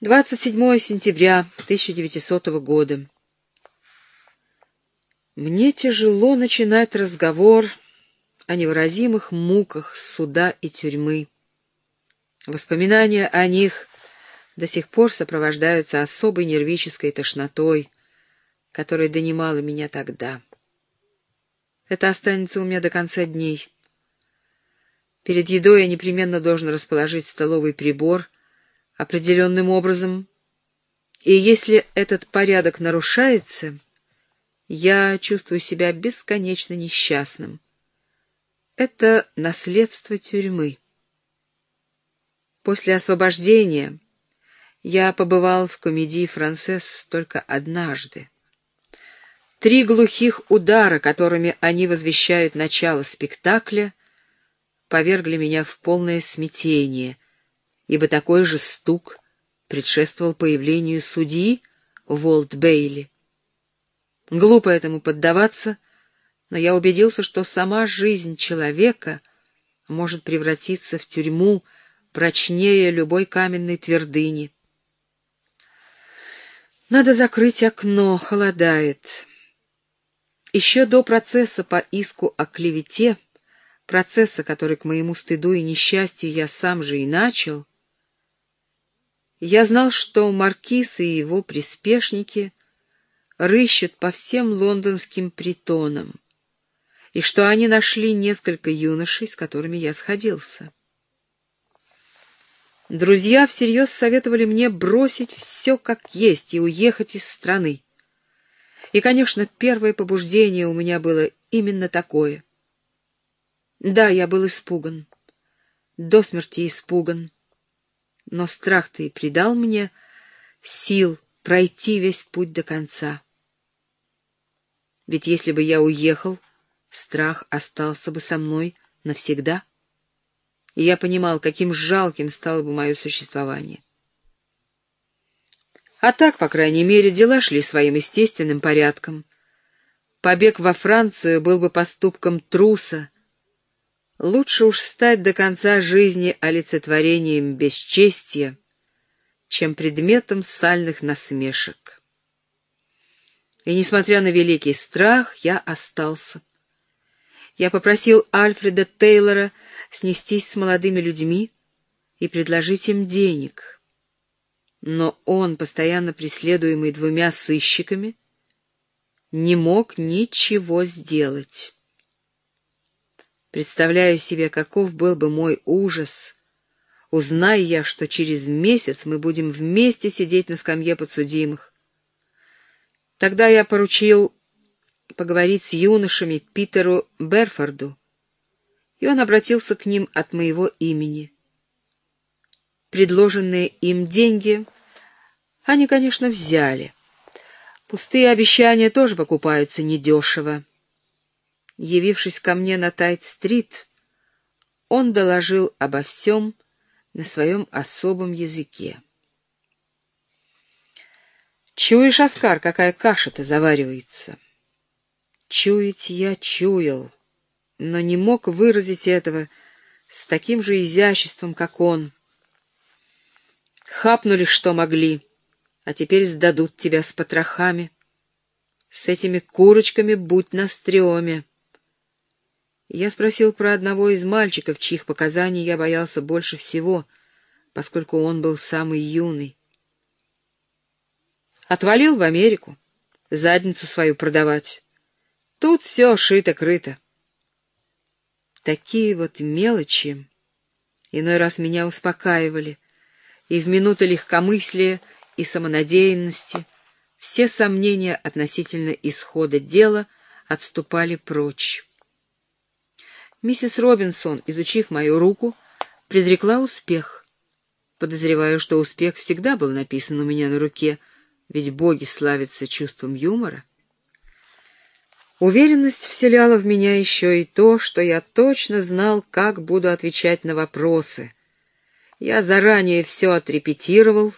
27 сентября 1900 года. Мне тяжело начинать разговор о невыразимых муках суда и тюрьмы. Воспоминания о них до сих пор сопровождаются особой нервической тошнотой, которая донимала меня тогда. Это останется у меня до конца дней. Перед едой я непременно должен расположить столовый прибор — определенным образом, и если этот порядок нарушается, я чувствую себя бесконечно несчастным. Это наследство тюрьмы. После освобождения я побывал в комедии «Францесс» только однажды. Три глухих удара, которыми они возвещают начало спектакля, повергли меня в полное смятение — ибо такой же стук предшествовал появлению судьи Волт Бейли. Глупо этому поддаваться, но я убедился, что сама жизнь человека может превратиться в тюрьму прочнее любой каменной твердыни. Надо закрыть окно, холодает. Еще до процесса по иску о клевете, процесса, который к моему стыду и несчастью я сам же и начал, я знал, что маркиз и его приспешники рыщут по всем лондонским притонам, и что они нашли несколько юношей, с которыми я сходился. Друзья всерьез советовали мне бросить все как есть и уехать из страны. И, конечно, первое побуждение у меня было именно такое. Да, я был испуган, до смерти испуган но страх-то и придал мне сил пройти весь путь до конца. Ведь если бы я уехал, страх остался бы со мной навсегда. И я понимал, каким жалким стало бы мое существование. А так, по крайней мере, дела шли своим естественным порядком. Побег во Францию был бы поступком труса, Лучше уж стать до конца жизни олицетворением бесчестия, чем предметом сальных насмешек. И, несмотря на великий страх, я остался. Я попросил Альфреда Тейлора снестись с молодыми людьми и предложить им денег. Но он, постоянно преследуемый двумя сыщиками, не мог ничего сделать. Представляю себе, каков был бы мой ужас, узнай я, что через месяц мы будем вместе сидеть на скамье подсудимых. Тогда я поручил поговорить с юношами Питеру Берфорду, и он обратился к ним от моего имени. Предложенные им деньги они, конечно, взяли. Пустые обещания тоже покупаются недешево. Явившись ко мне на Тайт-стрит, он доложил обо всем на своем особом языке. «Чуешь, Оскар, какая каша-то заваривается?» Чуять я чуял, но не мог выразить этого с таким же изяществом, как он. Хапнули, что могли, а теперь сдадут тебя с потрохами. С этими курочками будь на стреме. Я спросил про одного из мальчиков, чьих показаний я боялся больше всего, поскольку он был самый юный. Отвалил в Америку, задницу свою продавать. Тут все шито-крыто. Такие вот мелочи иной раз меня успокаивали, и в минуты легкомыслия и самонадеянности все сомнения относительно исхода дела отступали прочь. Миссис Робинсон, изучив мою руку, предрекла успех. Подозреваю, что успех всегда был написан у меня на руке, ведь боги славятся чувством юмора. Уверенность вселяла в меня еще и то, что я точно знал, как буду отвечать на вопросы. Я заранее все отрепетировал,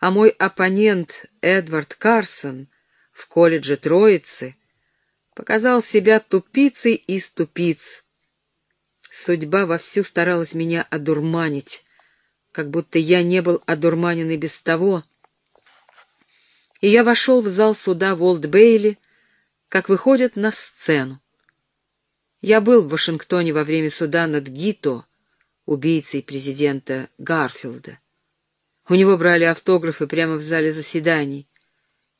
а мой оппонент Эдвард Карсон в колледже Троицы показал себя тупицей из тупиц, Судьба вовсю старалась меня одурманить, как будто я не был одурманен и без того. И я вошел в зал суда Волт-Бейли, как выходят на сцену. Я был в Вашингтоне во время суда над Гито, убийцей президента Гарфилда. У него брали автографы прямо в зале заседаний,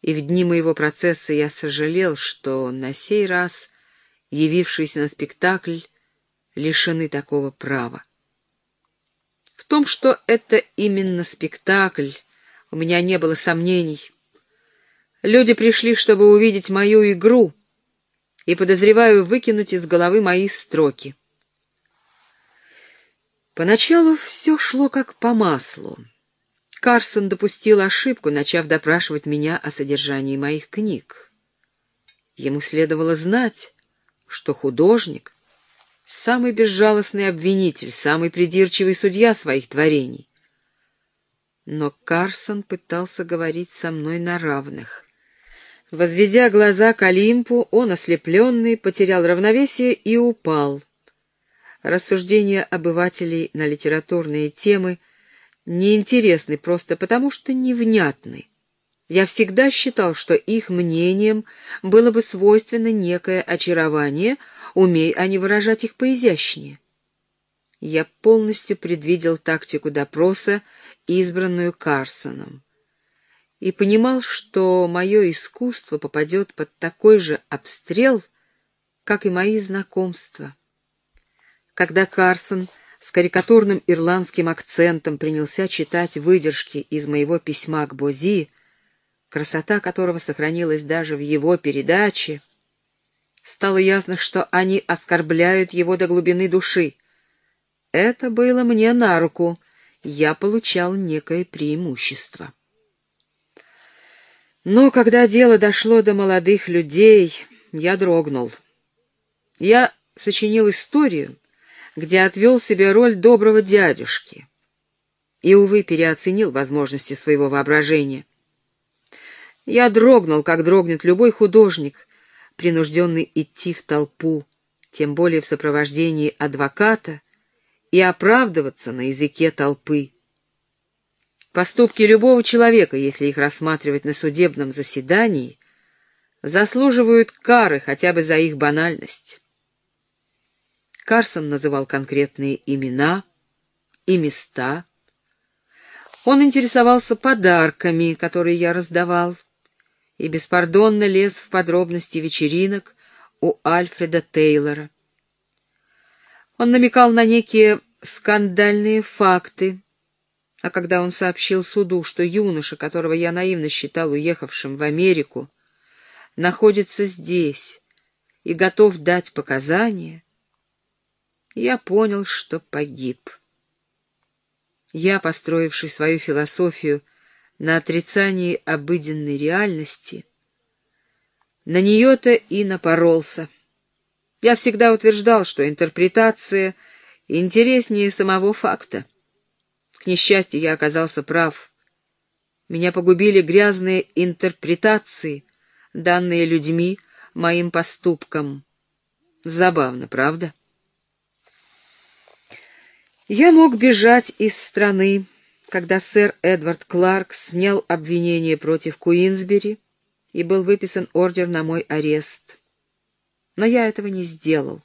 и в дни моего процесса я сожалел, что на сей раз, явившись на спектакль, лишены такого права. В том, что это именно спектакль, у меня не было сомнений. Люди пришли, чтобы увидеть мою игру, и, подозреваю, выкинуть из головы мои строки. Поначалу все шло как по маслу. Карсон допустил ошибку, начав допрашивать меня о содержании моих книг. Ему следовало знать, что художник — самый безжалостный обвинитель, самый придирчивый судья своих творений. Но Карсон пытался говорить со мной на равных. Возведя глаза к Олимпу, он, ослепленный, потерял равновесие и упал. Рассуждения обывателей на литературные темы неинтересны просто потому, что невнятны. Я всегда считал, что их мнением было бы свойственно некое очарование, умей они выражать их поизящнее. Я полностью предвидел тактику допроса, избранную Карсоном и понимал, что мое искусство попадет под такой же обстрел, как и мои знакомства. Когда Карсон с карикатурным ирландским акцентом принялся читать выдержки из моего письма к Бози, красота которого сохранилась даже в его передаче, стало ясно, что они оскорбляют его до глубины души. Это было мне на руку, я получал некое преимущество. Но когда дело дошло до молодых людей, я дрогнул. Я сочинил историю, где отвел себе роль доброго дядюшки. И, увы, переоценил возможности своего воображения. Я дрогнул, как дрогнет любой художник, принужденный идти в толпу, тем более в сопровождении адвоката, и оправдываться на языке толпы. Поступки любого человека, если их рассматривать на судебном заседании, заслуживают кары хотя бы за их банальность. Карсон называл конкретные имена и места. Он интересовался подарками, которые я раздавал, и беспардонно лез в подробности вечеринок у Альфреда Тейлора. Он намекал на некие скандальные факты, а когда он сообщил суду, что юноша, которого я наивно считал уехавшим в Америку, находится здесь и готов дать показания, я понял, что погиб. Я, построивший свою философию на отрицании обыденной реальности, на нее-то и напоролся. Я всегда утверждал, что интерпретация интереснее самого факта. К несчастью, я оказался прав. Меня погубили грязные интерпретации, данные людьми моим поступкам. Забавно, правда? Я мог бежать из страны, когда сэр Эдвард Кларк снял обвинение против Куинсбери и был выписан ордер на мой арест. Но я этого не сделал.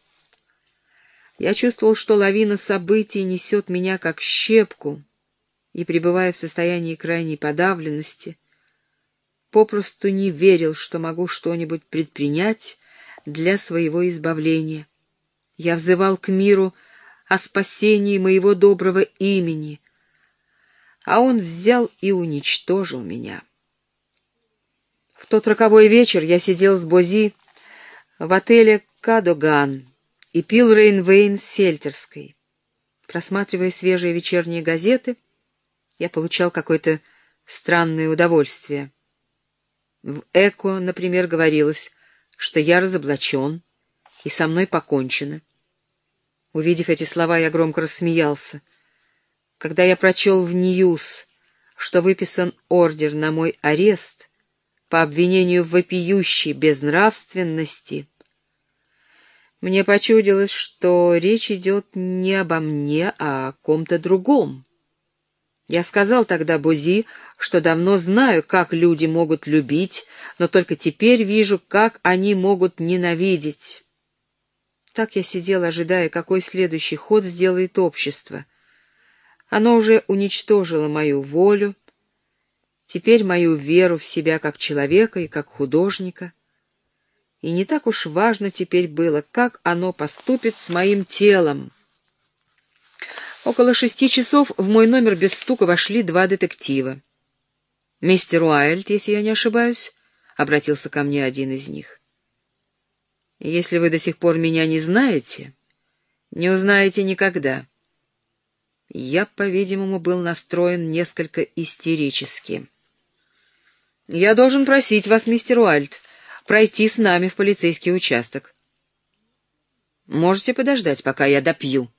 Я чувствовал, что лавина событий несет меня как щепку, и, пребывая в состоянии крайней подавленности, попросту не верил, что могу что-нибудь предпринять для своего избавления. Я взывал к миру о спасении моего доброго имени, а он взял и уничтожил меня. В тот роковой вечер я сидел с Бози в отеле «Кадоган», и пил Рейнвейн с Сельтерской. Просматривая свежие вечерние газеты, я получал какое-то странное удовольствие. В «Эко», например, говорилось, что я разоблачен, и со мной покончено. Увидев эти слова, я громко рассмеялся. Когда я прочел в «Ньюс», что выписан ордер на мой арест по обвинению в вопиющей безнравственности — мне почудилось, что речь идет не обо мне, а о ком-то другом. Я сказал тогда Бузи, что давно знаю, как люди могут любить, но только теперь вижу, как они могут ненавидеть. Так я сидел, ожидая, какой следующий ход сделает общество. Оно уже уничтожило мою волю, теперь мою веру в себя как человека и как художника. И не так уж важно теперь было, как оно поступит с моим телом. Около шести часов в мой номер без стука вошли два детектива. «Мистер Уайльд, если я не ошибаюсь», — обратился ко мне один из них. «Если вы до сих пор меня не знаете, не узнаете никогда». Я, по-видимому, был настроен несколько истерически. «Я должен просить вас, мистер Уайльд, пройти с нами в полицейский участок. Можете подождать, пока я допью».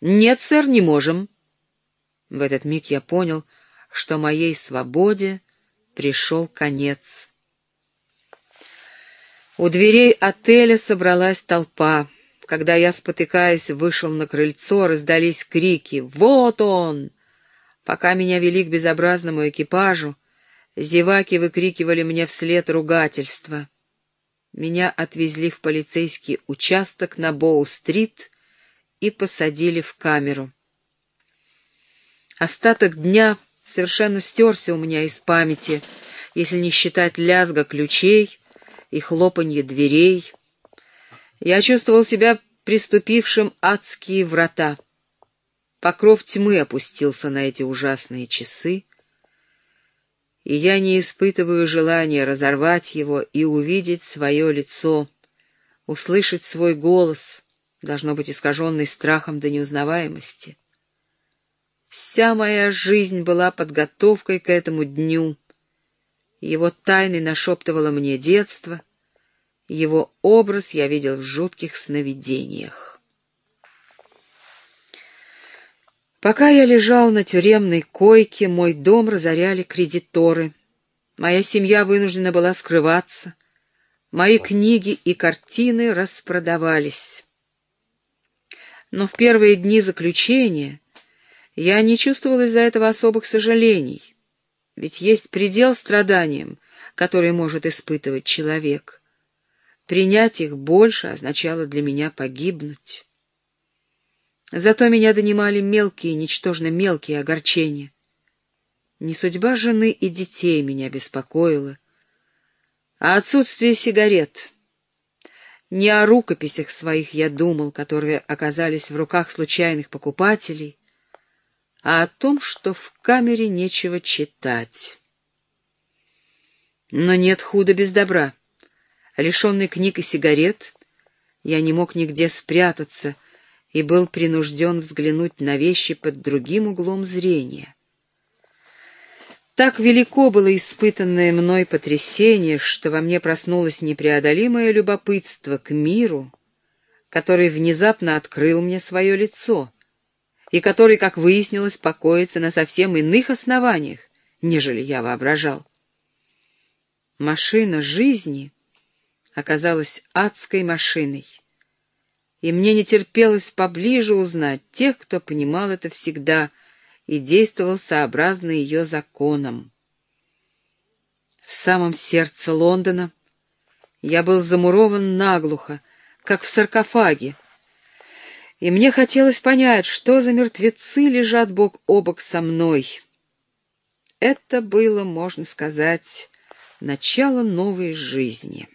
«Нет, сэр, не можем». В этот миг я понял, что моей свободе пришел конец. У дверей отеля собралась толпа. Когда я, спотыкаясь, вышел на крыльцо, раздались крики «Вот он!». Пока меня вели к безобразному экипажу, зеваки выкрикивали мне вслед ругательства. Меня отвезли в полицейский участок на Боу-стрит и посадили в камеру. Остаток дня совершенно стерся у меня из памяти, если не считать лязга ключей и хлопанье дверей. Я чувствовал себя приступившим адские врата. Покров тьмы опустился на эти ужасные часы, и я не испытываю желания разорвать его и увидеть свое лицо, услышать свой голос — должно быть искаженный страхом до неузнаваемости. Вся моя жизнь была подготовкой к этому дню. Его тайны нашептывало мне детство, его образ я видел в жутких сновидениях. Пока я лежал на тюремной койке, мой дом разоряли кредиторы. Моя семья вынуждена была скрываться. Мои книги и картины распродавались но в первые дни заключения я не чувствовал из-за этого особых сожалений. Ведь есть предел страданиям, который может испытывать человек. Принять их больше означало для меня погибнуть. Зато меня донимали мелкие, ничтожно мелкие огорчения. Не судьба жены и детей меня беспокоила, а отсутствие сигарет — не о рукописях своих я думал, которые оказались в руках случайных покупателей, а о том, что в камере нечего читать. Но нет худа без добра. Лишенный книг и сигарет, я не мог нигде спрятаться и был принужден взглянуть на вещи под другим углом зрения. Так велико было испытанное мной потрясение, что во мне проснулось непреодолимое любопытство к миру, который внезапно открыл мне свое лицо, и который, как выяснилось, покоится на совсем иных основаниях, нежели я воображал. Машина жизни оказалась адской машиной, и мне не терпелось поближе узнать тех, кто понимал это всегда — и действовал сообразно ее законам. В самом сердце Лондона я был замурован наглухо, как в саркофаге, и мне хотелось понять, что за мертвецы лежат бок о бок со мной. Это было, можно сказать, начало новой жизни.